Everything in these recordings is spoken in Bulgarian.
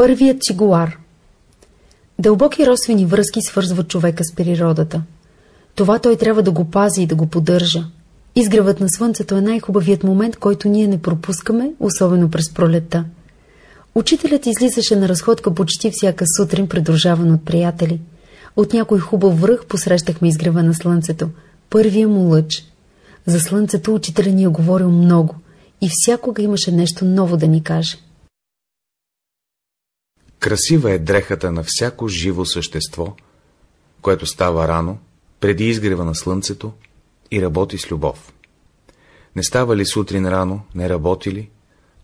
Първият цигуар Дълбоки родствени връзки свързват човека с природата. Това той трябва да го пази и да го поддържа. Изгревът на слънцето е най-хубавият момент, който ние не пропускаме, особено през пролетта. Учителят излизаше на разходка почти всяка сутрин, придружаван от приятели. От някой хубав връх посрещахме изгрева на слънцето. Първия му лъч. За слънцето учителя ни е говорил много и всякога имаше нещо ново да ни каже. Красива е дрехата на всяко живо същество, което става рано, преди изгрева на слънцето и работи с любов. Не става ли сутрин рано, не работи ли,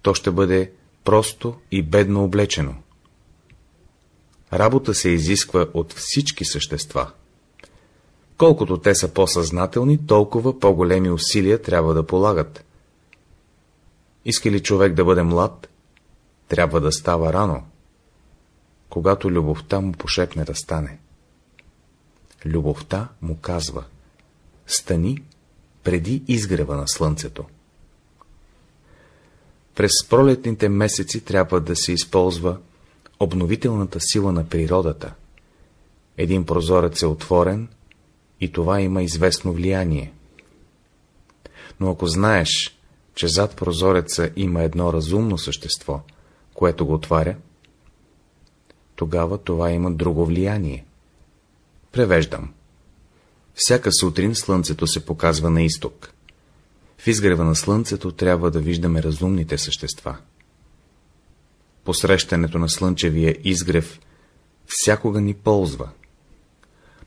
то ще бъде просто и бедно облечено. Работа се изисква от всички същества. Колкото те са по-съзнателни, толкова по-големи усилия трябва да полагат. Иска ли човек да бъде млад, трябва да става рано, когато любовта му пошепне да стане. Любовта му казва — стани преди изгрева на слънцето. През пролетните месеци трябва да се използва обновителната сила на природата. Един прозорец е отворен и това има известно влияние. Но ако знаеш, че зад прозореца има едно разумно същество, което го отваря, тогава това има друго влияние. Превеждам. Всяка сутрин слънцето се показва на изток. В изгрева на слънцето трябва да виждаме разумните същества. Посрещането на слънчевия изгрев всякога ни ползва.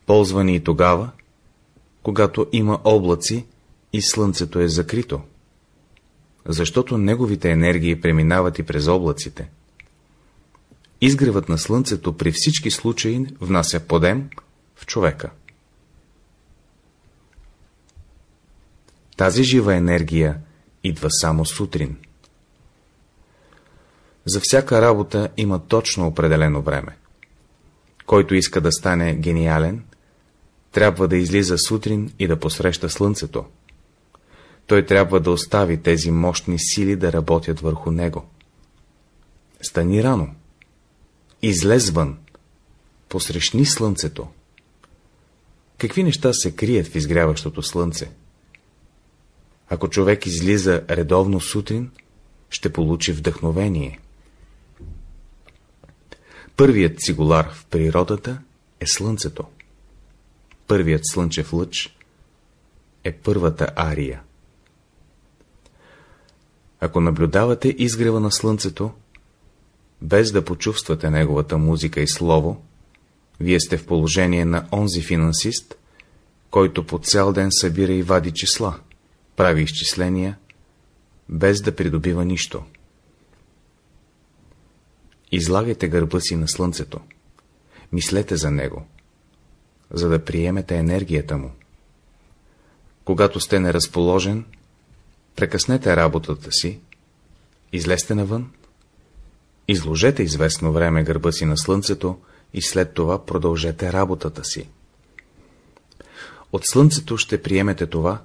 Ползва ни и тогава, когато има облаци и слънцето е закрито, защото неговите енергии преминават и през облаците. Изгревът на слънцето при всички случаи внася подем в човека. Тази жива енергия идва само сутрин. За всяка работа има точно определено време. Който иска да стане гениален, трябва да излиза сутрин и да посреща слънцето. Той трябва да остави тези мощни сили да работят върху него. Стани рано. Излез вън. Посрещни слънцето. Какви неща се крият в изгряващото слънце? Ако човек излиза редовно сутрин, ще получи вдъхновение. Първият цигулар в природата е слънцето. Първият слънчев лъч е първата ария. Ако наблюдавате изгрева на слънцето, без да почувствате неговата музика и слово, вие сте в положение на онзи финансист, който по цял ден събира и вади числа прави изчисления, без да придобива нищо. Излагайте гърба си на слънцето. Мислете за него, за да приемете енергията му. Когато сте неразположен, прекъснете работата си, излезте навън, изложете известно време гърба си на слънцето и след това продължете работата си. От слънцето ще приемете това,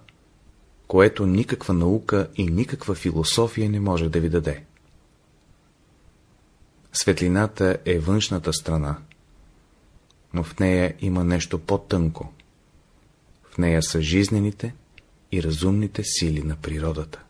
което никаква наука и никаква философия не може да ви даде. Светлината е външната страна, но в нея има нещо по-тънко. В нея са жизнените и разумните сили на природата.